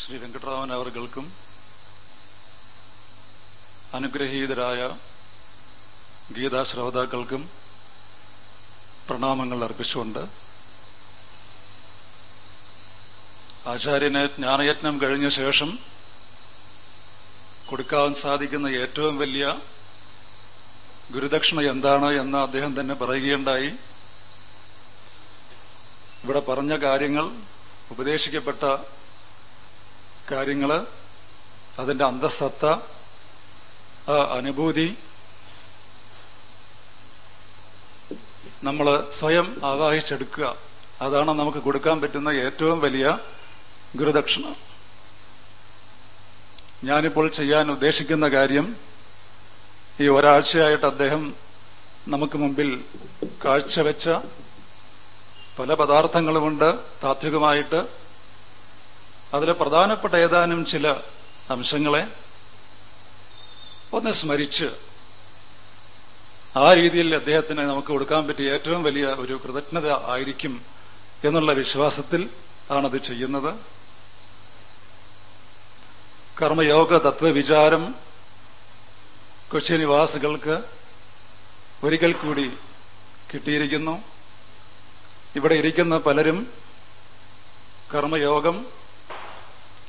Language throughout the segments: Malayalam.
ശ്രീ വെങ്കട്ടരാമൻ അവർക്കും അനുഗ്രഹീതരായ ഗീതാശ്രോതാക്കൾക്കും പ്രണാമങ്ങൾ അർപ്പിച്ചുകൊണ്ട് ആചാര്യന് ജ്ഞാനയജ്ഞം കഴിഞ്ഞ ശേഷം കൊടുക്കാൻ സാധിക്കുന്ന ഏറ്റവും വലിയ ഗുരുദക്ഷിണ എന്താണ് എന്ന് അദ്ദേഹം തന്നെ പറയുകയുണ്ടായി. ഇവിടെ പറഞ്ഞ കാര്യങ്ങൾ ഉപദേശിക്കപ്പെട്ട കാര്യങ്ങൾ അതിന്റെ അന്തസത്ത അനുഭൂതി നമ്മൾ സ്വയം ആവാഹിച്ചെടുക്കുക. അതാണ് നമുക്ക് കൊടുക്കാൻ പറ്റുന്ന ഏറ്റവും വലിയ ഗുരുദക്ഷിണ. ഞാനിപ്പോൾ ചെയ്യാൻ ഉദ്ദേശിക്കുന്ന കാര്യം ഈ ഒരാഴ്ചയായിട്ട് അദ്ദേഹം നമുക്ക് മുമ്പിൽ കാഴ്ചവെച്ച പല പദാർത്ഥങ്ങളുമുണ്ട്. താത്വികമായിട്ട് അതിൽ പ്രധാനപ്പെട്ട ഏതാനും ചില അംശങ്ങളെ ഒന്ന് സ്മരിച്ച് ആ രീതിയിൽ അദ്ദേഹത്തിന് നമുക്ക് കൊടുക്കാൻ പറ്റിയ ഏറ്റവും വലിയ ഒരു കൃതജ്ഞത ആയിരിക്കും എന്നുള്ള വിശ്വാസത്തിൽ ആണത് ചെയ്യുന്നത്. കർമ്മയോഗ തത്വവിചാരം കൊച്ചി നിവാസികൾക്ക് ഒരിക്കൽ കൂടി കിട്ടിയിരിക്കുന്നു. ഇവിടെ ഇരിക്കുന്ന പലരും കർമ്മയോഗം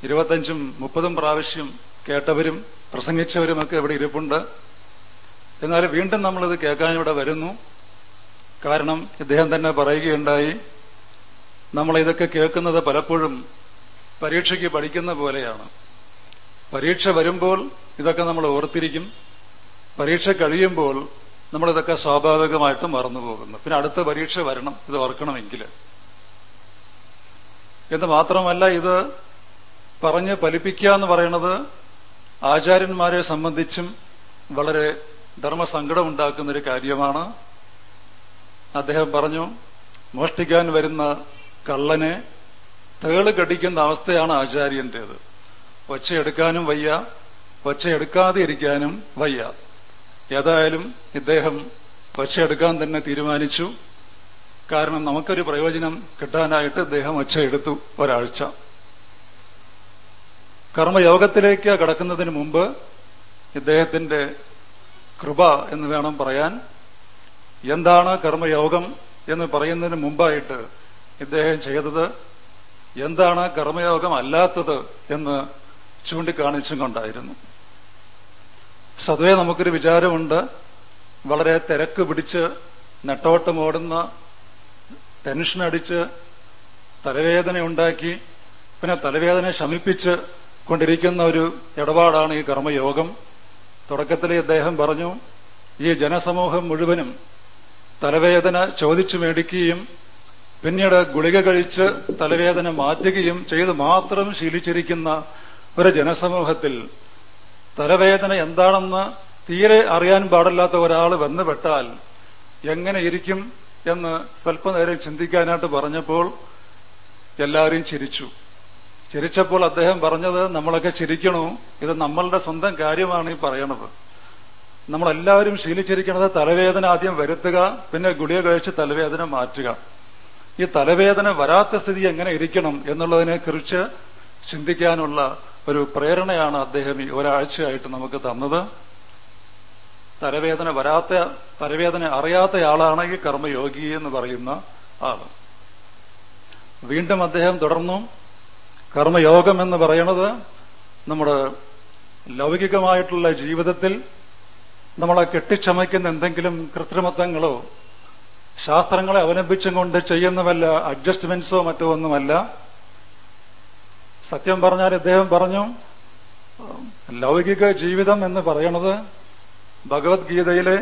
ഇരുപത്തഞ്ചും മുപ്പതും പ്രാവശ്യം കേട്ടവരും പ്രസംഗിച്ചവരുമൊക്കെ ഇവിടെ ഇരിപ്പുണ്ട്. എന്നാൽ വീണ്ടും നമ്മളിത് കേൾക്കാൻ ഇവിടെ വരുന്നു. കാരണം ഇദ്ദേഹം തന്നെ പറയുകയുണ്ടായി നമ്മൾ ഇതൊക്കെ കേൾക്കുന്നത് പലപ്പോഴും പരീക്ഷയ്ക്ക് പഠിക്കുന്ന പോലെയാണ്. പരീക്ഷ വരുമ്പോൾ ഇതൊക്കെ നമ്മൾ ഓർത്തിരിക്കും. പരീക്ഷ കഴിയുമ്പോൾ നമ്മളിതൊക്കെ സ്വാഭാവികമായിട്ടും മറന്നുപോകുന്നു. പിന്നെ അടുത്ത പരീക്ഷ വരണം ഇത് ഓർക്കണമെങ്കിൽ. എന്ന് മാത്രമല്ല ഇത് പറഞ്ഞ് ഫലിപ്പിക്കുക എന്ന് പറയുന്നത് ആചാര്യന്മാരെ സംബന്ധിച്ചും വളരെ ധർമ്മസങ്കടമുണ്ടാക്കുന്ന ഒരു കാര്യമാണ്. അദ്ദേഹം പറഞ്ഞു മോഷ്ടിക്കാൻ വരുന്ന കള്ളനെ തേൾ കടിക്കുന്ന അവസ്ഥയാണ് ആചാര്യന്റേത്. ഒച്ചയെടുക്കാനും വയ്യ ഒച്ചയെടുക്കാതെ ഇരിക്കാനും വയ്യ. ഏതായാലും ഇദ്ദേഹം ഒച്ചയെടുക്കാൻ തന്നെ തീരുമാനിച്ചു. കാരണം നമുക്കൊരു പ്രയോജനം കിട്ടാനായിട്ട് ഇദ്ദേഹം ഒച്ചയെടുത്തു ഒരാഴ്ച. കർമ്മയോഗത്തിലേക്ക് കടക്കുന്നതിന് മുമ്പ് ഇദ്ദേഹത്തിന്റെ കൃപ എന്ന് വേണം പറയാൻ. എന്താണ് കർമ്മയോഗം എന്ന് പറയുന്നതിന് മുമ്പായിട്ട് ഇദ്ദേഹം ചെയ്തത് എന്താണ് കർമ്മയോഗം അല്ലാത്തത് എന്ന് ചൂണ്ടിക്കാണിച്ചും കൊണ്ടായിരുന്നു. സ്വതവേ നമുക്കൊരു വിചാരമുണ്ട്. വളരെ തിരക്ക് പിടിച്ച് നെട്ടോട്ടമോടുന്ന ടെൻഷൻ അടിച്ച് തലവേദന ഉണ്ടാക്കി പിന്നെ തലവേദന ശമിപ്പിച്ച് കൊണ്ടിരിക്കുന്ന ഒരു ഇടപാടാണ് ഈ കർമ്മയോഗം. തുടക്കത്തിൽ അദ്ദേഹം പറഞ്ഞു ഈ ജനസമൂഹം മുഴുവനും തലവേദന ചോദിച്ചു മേടിക്കുകയും പിന്നീട് ഗുളിക കഴിച്ച് തലവേദന മാറ്റുകയും ചെയ്ത് മാത്രം ശീലിച്ചിരിക്കുന്ന ഒരു ജനസമൂഹത്തിൽ തലവേദന എന്താണെന്ന് തീരെ അറിയാൻ പാടില്ലാത്ത ഒരാൾ വന്നുപെട്ടാൽ എങ്ങനെ ഇരിക്കും എന്ന് സ്വല്പനേരം ചിന്തിക്കാനായിട്ട് പറഞ്ഞപ്പോൾ എല്ലാവരും ചിരിച്ചു. ചിരിച്ചപ്പോൾ അദ്ദേഹം പറഞ്ഞത് നമ്മളൊക്കെ ചിരിക്കണു. ഇത് നമ്മളുടെ സ്വന്തം കാര്യമാണ് ഈ പറയണത്. നമ്മളെല്ലാവരും ശീലിച്ചിരിക്കുന്നത് തലവേദന ആദ്യം വരുത്തുക പിന്നെ ഗുളിക കഴിച്ച് തലവേദന മാറ്റുക. ഈ തലവേദന വരാത്ത സ്ഥിതി എങ്ങനെ ഇരിക്കണം എന്നുള്ളതിനെ കുറിച്ച് ചിന്തിക്കാനുള്ള ഒരു പ്രേരണയാണ് അദ്ദേഹം ഈ ഒരാഴ്ചയായിട്ട് നമുക്ക് തന്നത്. തലവേദന വരാത്ത തലവേദന അറിയാത്തയാളാണ് ഈ കർമ്മയോഗി എന്ന് പറയുന്ന ആൾ. വീണ്ടും അദ്ദേഹം തുടർന്നു. കർമ്മയോഗം എന്ന് പറയുന്നത് നമ്മുടെ ലൗകികമായിട്ടുള്ള ജീവിതത്തിൽ നമ്മളെ കെട്ടിച്ചമയ്ക്കുന്ന എന്തെങ്കിലും കൃത്രിമത്വങ്ങളോ ശാസ്ത്രങ്ങളെ അവലംബിച്ചും കൊണ്ട് ചെയ്യുന്ന വല്ല അഡ്ജസ്റ്റ്മെന്റ്സോ മറ്റോ ഒന്നുമല്ല. സത്യം പറഞ്ഞാൽ അദ്ദേഹം പറഞ്ഞു ലൗകിക ജീവിതം എന്ന് പറയുന്നത് ഭഗവത്ഗീതയിലെ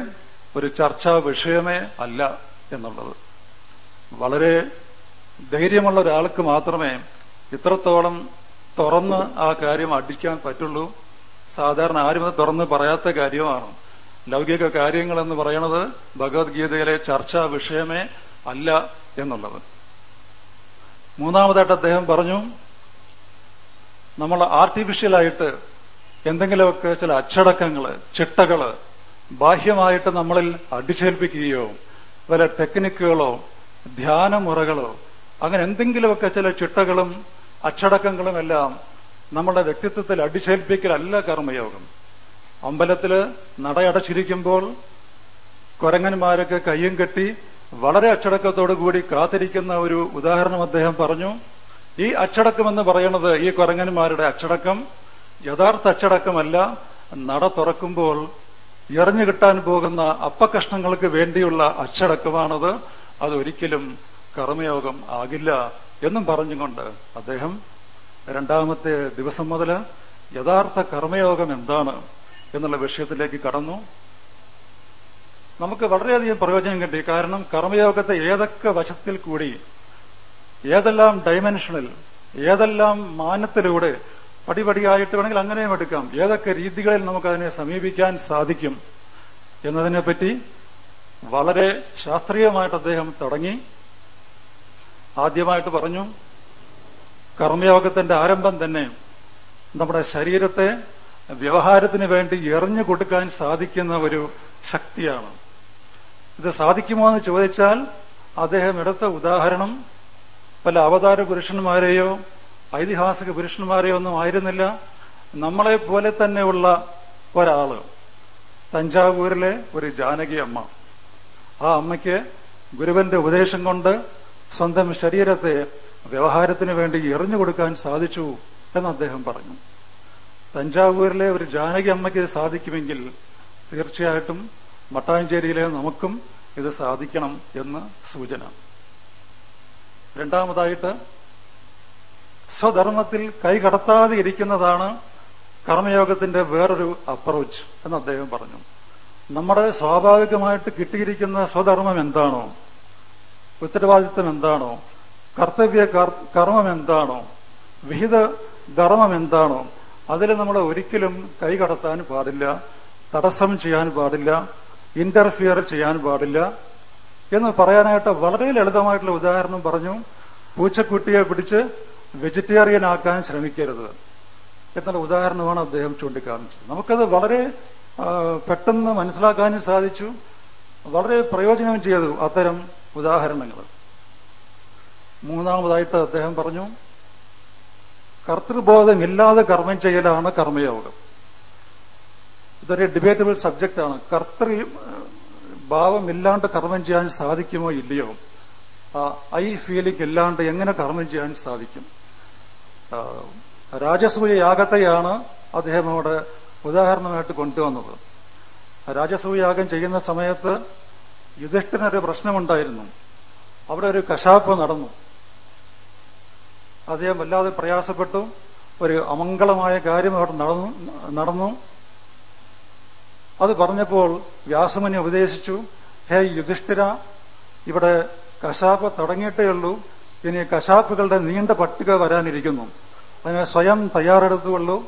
ഒരു ചർച്ചാ വിഷയമേ അല്ല എന്നുള്ളത്. വളരെ ധൈര്യമുള്ള ഒരാൾക്ക് മാത്രമേ ഇത്രത്തോളം തുറന്ന് ആ കാര്യം അടിക്കാൻ പറ്റുള്ളൂ. സാധാരണ ആരും അത് തുറന്ന് പറയാത്ത കാര്യമാണ്. ലൗകിക കാര്യങ്ങൾ എന്ന് പറയുന്നത് ഭഗവത്ഗീതയിലെ ചർച്ചാ വിഷയമേ അല്ല എന്നുള്ളത്. മൂന്നാമതായിട്ട് അദ്ദേഹം പറഞ്ഞു നമ്മൾ ആർട്ടിഫിഷ്യലായിട്ട് എന്തെങ്കിലുമൊക്കെ ചില അച്ചടക്കങ്ങൾ ചിട്ടകൾ ബാഹ്യമായിട്ട് നമ്മളിൽ അടിച്ചേൽപ്പിക്കുകയോ വല്ല ടെക്നിക്കുകളോ ധ്യാനമുറകളോ അങ്ങനെ എന്തെങ്കിലുമൊക്കെ ചില ചിട്ടകളും അച്ചടക്കങ്ങളും എല്ലാം നമ്മുടെ വ്യക്തിത്വത്തിൽ അടിച്ചേൽപ്പിക്കലല്ല കർമ്മയോഗം. അമ്പലത്തിൽ നടയടച്ചിരിക്കുമ്പോൾ കൊരങ്ങന്മാരൊക്കെ കയ്യും കെട്ടി വളരെ അച്ചടക്കത്തോടു കൂടി കാത്തിരിക്കുന്ന ഒരു ഉദാഹരണം അദ്ദേഹം പറഞ്ഞു. ഈ അച്ചടക്കം എന്ന് പറയുന്നത് ഈ കൊരങ്ങന്മാരുടെ അച്ചടക്കം. യഥാർത്ഥ അച്ചടക്കമല്ല നട തുറക്കുമ്പോൾ എറിഞ്ഞു കിട്ടാൻ പോകുന്ന അപ്പകഷ്ണങ്ങൾക്ക് വേണ്ടിയുള്ള അച്ചടക്കമാണത്. അതൊരിക്കലും കർമ്മയോഗം ആകില്ല. എന്നും പറഞ്ഞുകൊണ്ട് അദ്ദേഹം രണ്ടാമത്തെ ദിവസം മുതൽ യഥാർത്ഥ കർമ്മയോഗം എന്താണ് എന്നുള്ള വിഷയത്തിലേക്ക് കടന്നു. നമുക്ക് വളരെയധികം പ്രയോജനം കിട്ടി. കാരണം കർമ്മയോഗത്തെ ഏതൊക്കെ വശത്തിൽ കൂടി ഏതെല്ലാം ഡയമെൻഷനിൽ ഏതെല്ലാം മാനത്തിലൂടെ പടിപടിയായിട്ട് വേണമെങ്കിൽ അങ്ങനെയും എടുക്കാം. ഏതൊക്കെ രീതികളിൽ നമുക്കതിനെ സമീപിക്കാൻ സാധിക്കും എന്നതിനെപ്പറ്റി വളരെ ശാസ്ത്രീയമായിട്ട് അദ്ദേഹം തുടങ്ങി. ആദ്യമായിട്ട് പറഞ്ഞു കർമ്മയോഗത്തിന്റെ ആരംഭം തന്നെ നമ്മുടെ ശരീരത്തെ വ്യവഹാരത്തിന് വേണ്ടി എറിഞ്ഞു കൊടുക്കാൻ സാധിക്കുന്ന ഒരു ശക്തിയാണ്. ഇത് സാധിക്കുമോ എന്ന് ചോദിച്ചാൽ അദ്ദേഹം എടുത്ത ഉദാഹരണം പല അവതാര പുരുഷന്മാരെയോ ഐതിഹാസിക പുരുഷന്മാരെയോ ഒന്നും ആയിരുന്നില്ല. നമ്മളെ പോലെ തന്നെയുള്ള ഒരാൾ തഞ്ചാവൂരിലെ ഒരു ജാനകി അമ്മ. ആ അമ്മയ്ക്ക് ഗുരുവന്റെ ഉപദേശം കൊണ്ട് സ്വന്തം ശരീരത്തെ വ്യവഹാരത്തിന് വേണ്ടി എറിഞ്ഞു കൊടുക്കാൻ സാധിച്ചു എന്ന് അദ്ദേഹം പറഞ്ഞു. തഞ്ചാവൂരിലെ ഒരു ജാനകി അമ്മയ്ക്ക് ഇത് സാധിക്കുമെങ്കിൽ തീർച്ചയായിട്ടും മട്ടാഞ്ചേരിയിലെ നമുക്കും ഇത് സാധിക്കണം എന്ന് സൂചന. രണ്ടാമതായിട്ട് സ്വധർമ്മത്തിൽ കൈകടത്താതെ ഇരിക്കുന്നതാണ് കർമ്മയോഗത്തിന്റെ വേറൊരു അപ്രോച്ച് എന്ന് അദ്ദേഹം പറഞ്ഞു. നമ്മുടെ സ്വാഭാവികമായിട്ട് കിട്ടിയിരിക്കുന്ന സ്വധർമ്മം എന്താണോ ഉത്തരവാദിത്വം എന്താണോ? കർത്തവ്യ കർമ്മം എന്താണോ? വിഹിത ധർമ്മം എന്താണോ? അതിൽ നമ്മൾ ഒരിക്കലും കൈകടത്താൻ പാടില്ല തടസ്സം ചെയ്യാൻ പാടില്ല ഇന്റർഫിയർ ചെയ്യാൻ പാടില്ല എന്ന് പറയാനായിട്ട് വളരെ ലളിതമായിട്ടുള്ള ഉദാഹരണം പറഞ്ഞു പൂച്ചക്കുട്ടിയെ പിടിച്ച് വെജിറ്റേറിയൻ ആക്കാൻ ശ്രമിക്കരുത് എന്നുള്ള ഉദാഹരണമാണ് അദ്ദേഹം ചൂണ്ടിക്കാണിച്ചത്. നമുക്കത് വളരെ പെട്ടെന്ന് മനസ്സിലാക്കാനും സാധിച്ചു വളരെ പ്രയോജനം ചെയ്തു അത്തരം ഉദാഹരണങ്ങൾ. മൂന്നാമതായിട്ട് അദ്ദേഹം പറഞ്ഞു കർത്തൃബോധമില്ലാതെ കർമ്മം ചെയ്യലാണ് കർമ്മയോഗം. ഇതൊരു ഡിബേറ്റബിൾ സബ്ജക്റ്റാണ് കർത്തൃ ഭാവമില്ലാണ്ട് കർമ്മം ചെയ്യാൻ സാധിക്കുമോ ഇല്ലയോ? ഐ ഫീലിംഗ് ഇല്ലാണ്ട് എങ്ങനെ കർമ്മം ചെയ്യാൻ സാധിക്കും? രാജസൂയ യാഗത്തെയാണ് അദ്ദേഹം അവിടെ ഉദാഹരണമായിട്ട് കൊണ്ടുവന്നത്. രാജസൂയ യാഗം ചെയ്യുന്ന സമയത്ത് യുധിഷ്ഠിനൊരു പ്രശ്നമുണ്ടായിരുന്നു. അവിടെ ഒരു കശാപ്പ് നടന്നു. അദ്ദേഹം വല്ലാതെ പ്രയാസപ്പെട്ടു. ഒരു അമംഗളമായ കാര്യം അവിടെ നടന്നു നടന്നു. അത് പറഞ്ഞപ്പോൾ വ്യാസമുനി ഉപദേശിച്ചു ഹേ യുധിഷ്ഠിര ഇവിടെ കശാപ്പ് തുടങ്ങിയിട്ടേ ഉള്ളൂ. ഇനി കശാപ്പുകളുടെ നീണ്ട പട്ടിക വരാനിരിക്കുന്നു. അതിനെ സ്വയം തയ്യാറെടുത്തുകൊള്ളൂ.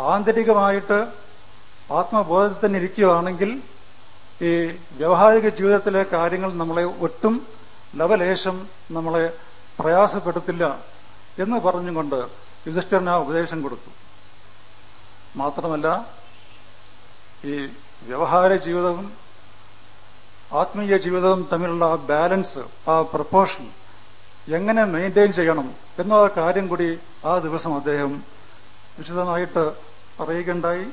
ആന്തരികമായിട്ട് ആത്മബോധത്തിന് ഇരിക്കുകയാണെങ്കിൽ ഈ വ്യവഹാരിക ജീവിതത്തിലെ കാര്യങ്ങൾ നമ്മളെ ഒട്ടും ലവലേശം നമ്മളെ പ്രയാസപ്പെടുത്തില്ല എന്ന് പറഞ്ഞുകൊണ്ട് യുധിഷ്ഠിരന് ആ ഉപദേശം കൊടുത്തു. മാത്രമല്ല ഈ വ്യവഹാര ജീവിതവും ആത്മീയ ജീവിതവും തമ്മിലുള്ള ആ ബാലൻസ് ആ പ്രപ്പോർഷൻ എങ്ങനെ മെയിന്റെയിൻ ചെയ്യണം എന്ന കാര്യം കൂടി ആ ദിവസം അദ്ദേഹം വിശദമായിട്ട് പറയുകയുണ്ടായി.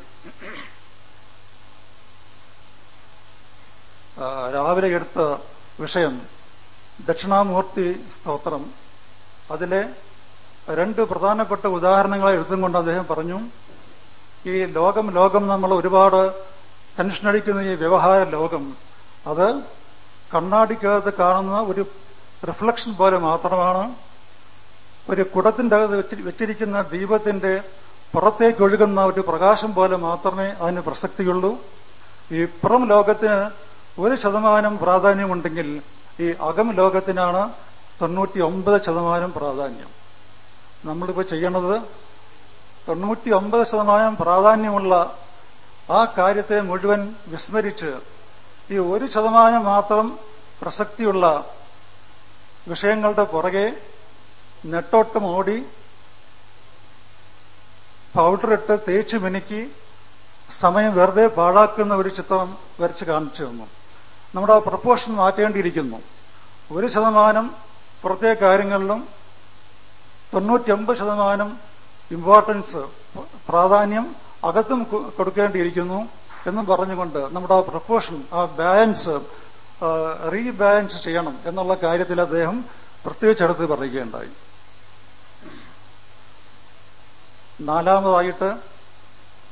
രാവിലെ എടുത്ത വിഷയം ദക്ഷിണാമൂർത്തി സ്തോത്രം. അതിലെ രണ്ട് പ്രധാനപ്പെട്ട ഉദാഹരണങ്ങളെ എഴുതും കൊണ്ട് അദ്ദേഹം പറഞ്ഞു ഈ ലോകം ലോകം നമ്മൾ ഒരുപാട് ടെൻഷനടിക്കുന്ന ഈ വ്യവഹാര ലോകം അത് കണ്ണാടിക്കകത്ത് കാണുന്ന ഒരു റിഫ്ലക്ഷൻ പോലെ മാത്രമാണ്. ഒരു കുടത്തിന്റെ അകത്ത് വെച്ചിരിക്കുന്ന ദീപത്തിന്റെ പുറത്തേക്കൊഴുകുന്ന ഒരു പ്രകാശം പോലെ മാത്രമേ അതിന് പ്രസക്തിയുള്ളൂ. ഈ പുറം ലോകത്തിന് ഒരു ശതമാനം പ്രാധാന്യമുണ്ടെങ്കിൽ ഈ അകം ലോകത്തിനാണ് തൊണ്ണൂറ്റി ഒമ്പത് ശതമാനം പ്രാധാന്യം. നമ്മളിപ്പോ ചെയ്യണത് തൊണ്ണൂറ്റി ഒമ്പത് ശതമാനം പ്രാധാന്യമുള്ള ആ കാര്യത്തെ മുഴുവൻ വിസ്മരിച്ച് ഈ ഒരു ശതമാനം മാത്രം പ്രസക്തിയുള്ള വിഷയങ്ങളുടെ പുറകെ നെട്ടോട്ടം ഓടി പൗഡറിട്ട് തേച്ച് മിനുക്കി സമയം വെറുതെ പാഴാക്കുന്ന ഒരു ചിത്രം വരച്ച് കാണിച്ചു തന്നു. നമ്മുടെ പ്രപ്പോഷൻ മാറ്റേണ്ടിയിരിക്കുന്നു. ഒരു ശതമാനം പുറത്തെ കാര്യങ്ങളിലും തൊണ്ണൂറ്റിയൊമ്പത് ശതമാനം ഇമ്പോർട്ടൻസ് പ്രാധാന്യം അകത്തും കൊടുക്കേണ്ടിയിരിക്കുന്നു എന്നും പറഞ്ഞുകൊണ്ട് നമ്മുടെ ആ പ്രപ്പോഷൻ ആ ബാലൻസ് റീബാലൻസ് ചെയ്യണം എന്നുള്ള കാര്യത്തിൽ അദ്ദേഹം പ്രത്യേകിച്ച് എടുത്ത് പറയുകയുണ്ടായി. നാലാമതായിട്ട്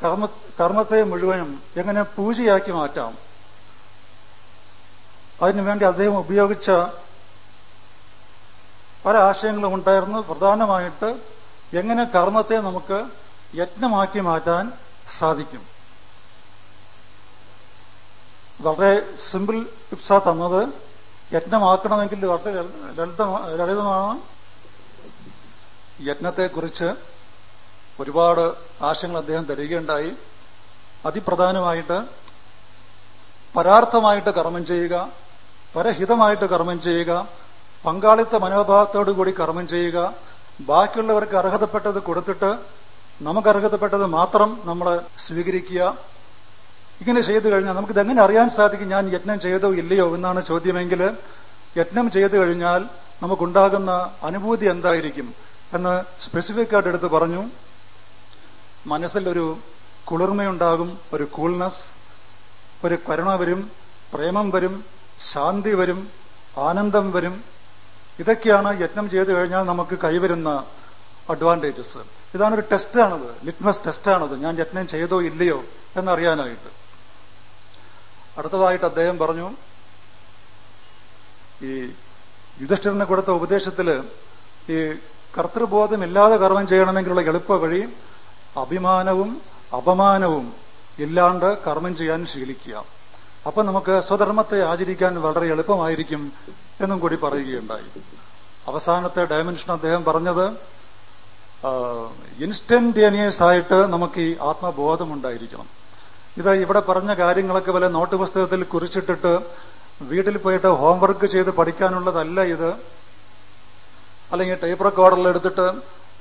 കർമ്മ കർമ്മത്തെ മുഴുവനും എങ്ങനെ പൂജയാക്കി മാറ്റാം? അതിനുവേണ്ടി അദ്ദേഹം ഉപയോഗിച്ച പല ആശയങ്ങളും ഉണ്ടായിരുന്നു. പ്രധാനമായിട്ട് എങ്ങനെ കർമ്മത്തെ നമുക്ക് യജ്ഞമാക്കി മാറ്റാൻ സാധിക്കും. വളരെ സിമ്പിൾ ടിപ്സ തന്നത്. യജ്ഞമാക്കണമെങ്കിൽ വളരെ ലളിതമാ- ലളിതമാണ്. യജ്ഞത്തെക്കുറിച്ച് ഒരുപാട് ആശയങ്ങൾ അദ്ദേഹം തരികയുണ്ടായി. അതിപ്രധാനമായിട്ട് പരാർത്ഥമായിട്ട് കർമ്മം ചെയ്യുക പരഹിതമായിട്ട് കർമ്മം ചെയ്യുക പങ്കാളിത്ത മനോഭാവത്തോടു കൂടി കർമ്മം ചെയ്യുക ബാക്കിയുള്ളവർക്ക് അർഹതപ്പെട്ടത് കൊടുത്തിട്ട് നമുക്ക് അർഹതപ്പെട്ടത് മാത്രം നമ്മൾ സ്വീകരിക്കുക. ഇങ്ങനെ ചെയ്തു കഴിഞ്ഞാൽ നമുക്കിത് എങ്ങനെ അറിയാൻ സാധിക്കും ഞാൻ യജ്ഞം ചെയ്തോ ഇല്ലയോ എന്നാണ് ചോദ്യമെങ്കിൽ യജ്ഞം ചെയ്തു കഴിഞ്ഞാൽ നമുക്കുണ്ടാകുന്ന അനുഭൂതി എന്തായിരിക്കും എന്ന് സ്പെസിഫിക് ആയിട്ട് എടുത്ത് പറഞ്ഞു. മനസ്സിൽ ഒരു കുളിർമയുണ്ടാകും ഒരു കൂൾനെസ് ഒരു കരുണ വരും പ്രേമം വരും ശാന്തി വരും ആനന്ദം വരും. ഇതൊക്കെയാണ് യജ്ഞം ചെയ്തു കഴിഞ്ഞാൽ നമുക്ക് കൈവരുന്ന അഡ്വാന്റേജസ് ഇതാണ് ഒരു ടെസ്റ്റാണത് ലിറ്റ്മസ് ടെസ്റ്റാണത് ഞാൻ യജ്ഞം ചെയ്തോ ഇല്ലയോ എന്നറിയാനായിട്ട്. അടുത്തതായിട്ട് അദ്ദേഹം പറഞ്ഞു ഈ യുധിഷ്ഠിരന് കൊടുത്ത ഉപദേശത്തിൽ ഈ കർത്തൃബോധമില്ലാതെ കർമ്മം ചെയ്യണമെങ്കിലുള്ള എളുപ്പ വഴി അഭിമാനവും അപമാനവും ഇല്ലാണ്ട് കർമ്മം ചെയ്യാൻ ശീലിക്കുക. അപ്പൊ നമുക്ക് സ്വധർമ്മത്തെ ആചരിക്കാൻ വളരെ എളുപ്പമായിരിക്കും എന്നും കൂടി പറയുകയുണ്ടായി. അവസാനത്തെ ഡയമെൻഷൻ അദ്ദേഹം പറഞ്ഞത് ഇൻസ്റ്റന്റേനിയസ് ആയിട്ട് നമുക്ക് ഈ ആത്മബോധം ഉണ്ടായിരിക്കണം ഇത് ഇവിടെ പറഞ്ഞ കാര്യങ്ങളൊക്കെ വല്ല നോട്ട് പുസ്തകത്തിൽ കുറിച്ചിട്ടിട്ട് വീട്ടിൽ പോയിട്ട് ഹോംവർക്ക് ചെയ്ത് പഠിക്കാനുള്ളതല്ല ഇത്. അല്ലെങ്കിൽ ടൈപ്പ് റെക്കോർഡറിൽ എടുത്തിട്ട്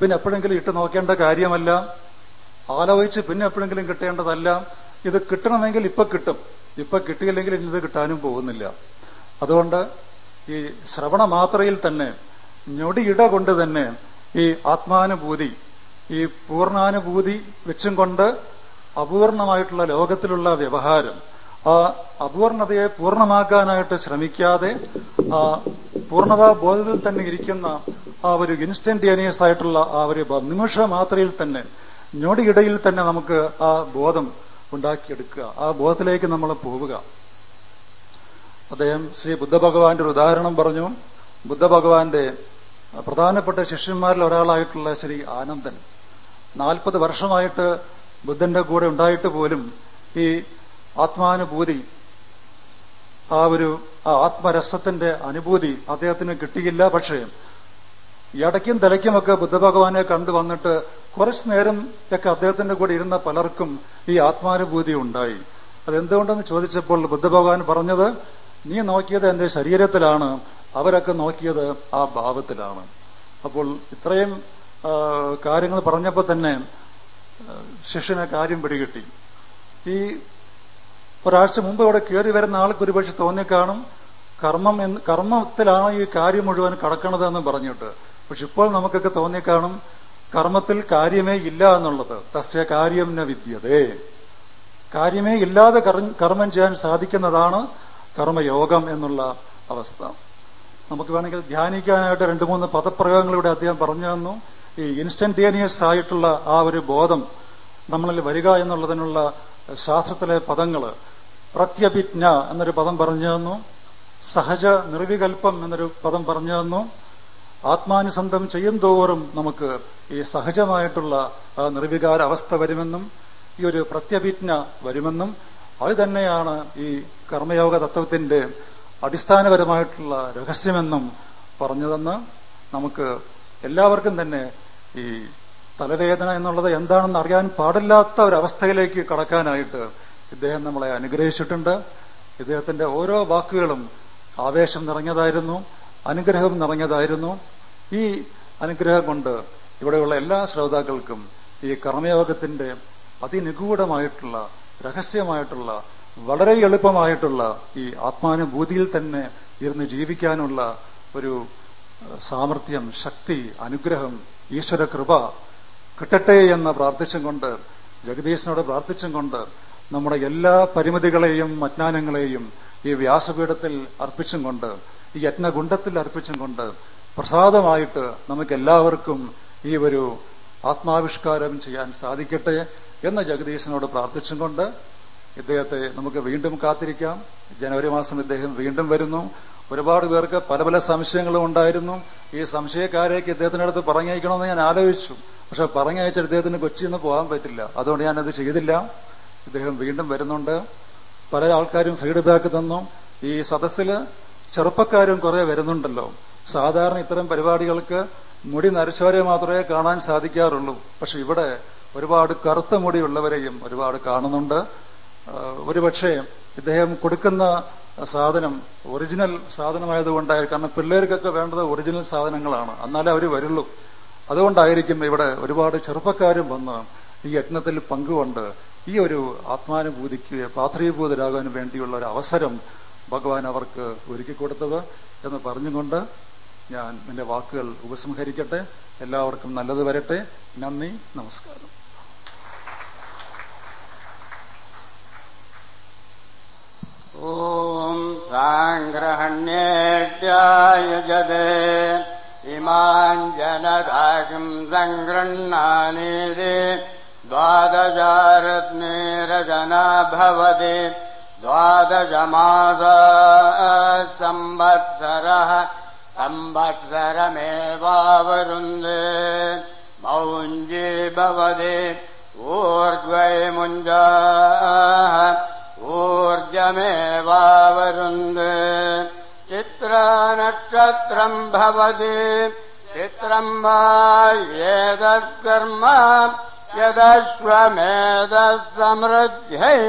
പിന്നെ എപ്പോഴെങ്കിലും ഇട്ട് നോക്കേണ്ട കാര്യമല്ല. ആലോചിച്ച് പിന്നെ എപ്പോഴെങ്കിലും കിട്ടേണ്ടതല്ല. ഇത് കിട്ടണമെങ്കിൽ ഇപ്പൊ കിട്ടും. ഇപ്പൊ കിട്ടിയില്ലെങ്കിൽ ഇനി ഇത് കിട്ടാനും പോകുന്നില്ല. അതുകൊണ്ട് ഈ ശ്രവണ മാത്രയിൽ തന്നെ ഞൊടിയിട കൊണ്ട് തന്നെ ഈ ആത്മാനുഭൂതി ഈ പൂർണാനുഭൂതി വെച്ചും കൊണ്ട് അപൂർണമായിട്ടുള്ള ലോകത്തിലുള്ള വ്യവഹാരം ആ അപൂർണതയെ പൂർണമാക്കാനായിട്ട് ശ്രമിക്കാതെ ആ പൂർണതാ ബോധത്തിൽ തന്നെ ഇരിക്കുന്ന ആ ഒരു ഇൻസ്റ്റന്റേനിയസ് ആയിട്ടുള്ള ആ ഒരു നിമിഷ മാത്രയിൽ തന്നെ ഞൊടിയിടയിൽ തന്നെ നമുക്ക് ആ ബോധം ഉണ്ടാക്കിയെടുക്കുക. ആ ബോധത്തിലേക്ക് നമ്മൾ പോവുക. അദ്ദേഹം ശ്രീ ബുദ്ധഭഗവാന്റെ ഒരു ഉദാഹരണം പറഞ്ഞു. ബുദ്ധഭഗവാന്റെ പ്രധാനപ്പെട്ട ശിഷ്യന്മാരിൽ ഒരാളായിട്ടുള്ള ശ്രീ ആനന്ദൻ. നാൽപ്പത് വർഷമായിട്ട് ബുദ്ധന്റെ കൂടെ ഉണ്ടായിട്ട് പോലും ഈ ആത്മാനുഭൂതി ആ ഒരു ആ ആത്മരസത്തിന്റെ അനുഭൂതി അദ്ദേഹത്തിന് കിട്ടിയില്ല. പക്ഷേ ഇടയ്ക്കും തലയ്ക്കുമൊക്കെ ബുദ്ധഭഗവാനെ കണ്ടു വന്നിട്ട് കുറച്ചു നേരം ഒക്കെ അദ്ദേഹത്തിന്റെ കൂടെ ഇരുന്ന പലർക്കും ഈ ആത്മാനുഭൂതി ഉണ്ടായി. അതെന്തുകൊണ്ടെന്ന് ചോദിച്ചപ്പോൾ ബുദ്ധഭഗവാൻ പറഞ്ഞത് നീ നോക്കിയത് എന്റെ ശരീരത്തിലാണ് അവരൊക്കെ നോക്കിയത് ആ ഭാവത്തിലാണ്. അപ്പോൾ ഇത്രയും കാര്യങ്ങൾ പറഞ്ഞപ്പോൾ തന്നെ ശിഷ്യന് കാര്യം പിടികിട്ടി. ഈ ഒരാഴ്ച മുമ്പ് ഇവിടെ കയറി വരുന്ന ആൾക്ക് ഒരുപക്ഷെ തോന്നിക്കാണും കർമ്മം എന്ന് കർമ്മത്തിലാണ് ഈ കാര്യം മുഴുവൻ കടക്കണതെന്ന് പറഞ്ഞിട്ട്. പക്ഷെ ഇപ്പോൾ നമുക്കൊക്കെ തോന്നിക്കാണും കർമ്മത്തിൽ കാര്യമേ ഇല്ല എന്നുള്ളത്. തസ്യ കാര്യം ന വിദ്യതേ. കാര്യമേ ഇല്ലാതെ കർമ്മം ചെയ്യാൻ സാധിക്കുന്നതാണ് കർമ്മയോഗം എന്നുള്ള അവസ്ഥ. നമുക്ക് വേണമെങ്കിൽ ധ്യാനിക്കാനായിട്ട് രണ്ട് മൂന്ന് പദപ്രയോഗങ്ങളിലൂടെ അദ്ദേഹം പറഞ്ഞു തന്നു. ഈ ഇൻസ്റ്റന്റേനിയസ് ആയിട്ടുള്ള ആ ഒരു ബോധം നമ്മളിൽ വരിക എന്നുള്ളതിനുള്ള ശാസ്ത്രത്തിലെ പദങ്ങൾ പ്രത്യഭിജ്ഞ എന്നൊരു പദം പറഞ്ഞു തന്നു. സഹജ നിർവികൽപ്പം എന്നൊരു പദം പറഞ്ഞു തന്നു. ആത്മാനുസന്ധം ചെയ്യും തോറും നമുക്ക് ഈ സഹജമായിട്ടുള്ള നിർവികാര അവസ്ഥ വരുമെന്നും ഈ ഒരു പ്രത്യഭിജ്ഞ വരുമെന്നും അത് തന്നെയാണ് ഈ കർമ്മയോഗ തത്വത്തിന്റെ അടിസ്ഥാനപരമായിട്ടുള്ള രഹസ്യമെന്നും പറഞ്ഞതെന്ന് നമുക്ക് എല്ലാവർക്കും തന്നെ ഈ തലവേദന എന്നുള്ളത് എന്താണെന്ന് അറിയാൻ പാടില്ലാത്ത ഒരവസ്ഥയിലേക്ക് കടക്കാനായിട്ട് ഇദ്ദേഹം നമ്മളെ അനുഗ്രഹിച്ചിട്ടുണ്ട്. ഇദ്ദേഹത്തിന്റെ ഓരോ വാക്കുകളും ആവേശം നിറഞ്ഞതായിരുന്നു അനുഗ്രഹം നിറഞ്ഞതായിരുന്നു. ഈ അനുഗ്രഹം കൊണ്ട് ഇവിടെയുള്ള എല്ലാ ശ്രോതാക്കൾക്കും ഈ കർമ്മയോഗത്തിന്റെ അതിനിഗൂഢമായിട്ടുള്ള രഹസ്യമായിട്ടുള്ള വളരെ എളുപ്പമായിട്ടുള്ള ഈ ആത്മാനുഭൂതിയിൽ തന്നെ ഇരുന്ന് ജീവിക്കാനുള്ള ഒരു സാമർഥ്യം ശക്തി അനുഗ്രഹം ഈശ്വര കൃപ കിട്ടട്ടെ എന്ന പ്രാർത്ഥിച്ചും കൊണ്ട് ജഗദീശനോട് പ്രാർത്ഥിച്ചും കൊണ്ട് നമ്മുടെ എല്ലാ പരിമിതികളെയും അജ്ഞാനങ്ങളെയും ഈ വ്യാസപീഠത്തിൽ അർപ്പിച്ചും കൊണ്ട് ഈ യജ്ഞഗുണ്ടത്തിൽ അർപ്പിച്ചും കൊണ്ട് പ്രസാദമായിട്ട് നമുക്കെല്ലാവർക്കും ഈ ഒരു ആത്മാവിഷ്കാരം ചെയ്യാൻ സാധിക്കട്ടെ എന്ന് ജഗദീശനോട് പ്രാർത്ഥിച്ചുകൊണ്ട് ഇദ്ദേഹത്തെ നമുക്ക് വീണ്ടും കാത്തിരിക്കാം. ജനുവരി മാസം ഇദ്ദേഹം വീണ്ടും വരുന്നു. ഒരുപാട് പേർക്ക് പല പല സംശയങ്ങളും ഉണ്ടായിരുന്നു. ഈ സംശയക്കാരേക്ക് ഇദ്ദേഹത്തിന്റെ അടുത്ത് പറഞ്ഞയക്കണമെന്ന് ഞാൻ ആലോചിച്ചു. പക്ഷെ പറഞ്ഞയച്ച ഇദ്ദേഹത്തിന് കൊച്ചിയിൽ നിന്ന് പോകാൻ പറ്റില്ല. അതുകൊണ്ട് ഞാനത് ചെയ്തില്ല. ഇദ്ദേഹം വീണ്ടും വരുന്നുണ്ട്. പല ആൾക്കാരും ഫീഡ്ബാക്ക് തന്നു. ഈ സദസ്സിൽ ചെറുപ്പക്കാരും കുറെ വരുന്നുണ്ടല്ലോ. സാധാരണ ഇത്തരം പരിപാടികൾക്ക് മുടി നരച്ചവരെ മാത്രമേ കാണാൻ സാധിക്കാറുള്ളൂ. പക്ഷെ ഇവിടെ ഒരുപാട് കറുത്ത മുടിയുള്ളവരെയും ഒരുപാട് കാണുന്നുണ്ട്. ഒരുപക്ഷെ ഇദ്ദേഹം കൊടുക്കുന്ന സാധനം ഒറിജിനൽ സാധനമായതുകൊണ്ടായി കാരണം പിള്ളേർക്കൊക്കെ വേണ്ടത് ഒറിജിനൽ സാധനങ്ങളാണ്. എന്നാലേ അവർ വരുള്ളൂ. അതുകൊണ്ടായിരിക്കും ഇവിടെ ഒരുപാട് ചെറുപ്പക്കാരും വന്ന് ഈ യജ്ഞത്തിൽ പങ്കുകൊണ്ട് ഈ ഒരു ആത്മാനുഭൂതിക്ക് പാത്രീഭൂതരാകാൻ വേണ്ടിയുള്ള ഒരു അവസരം ഭഗവാൻ അവർക്ക് ഒരുക്കി കൊടുത്തത് എന്ന് പറഞ്ഞുകൊണ്ട് ഞാൻ എന്റെ വാക്കുകൾ ഉപസംഹരിക്കട്ടെ എല്ലാവർക്കും നല്ലത് വരട്ടെ നന്ദി നമസ്കാരം ॐ साङ्ग्रहण्येत्यायुजते इमाञ्जनदाकिम् सङ्गृह्णानीति द्वादशारत्नेरजना भवति द्वादशमासा संवत्सरः संवत्सरमेवावरुन्दे मौञ्जी भवति ऊर्ध्वै मुञ्जाः ऊर्जमेवावरुन्दे चित्रानक्षत्रम् भवति चित्रम् वा एतत्कर्म यदश्वमेधः समृद्ध्यै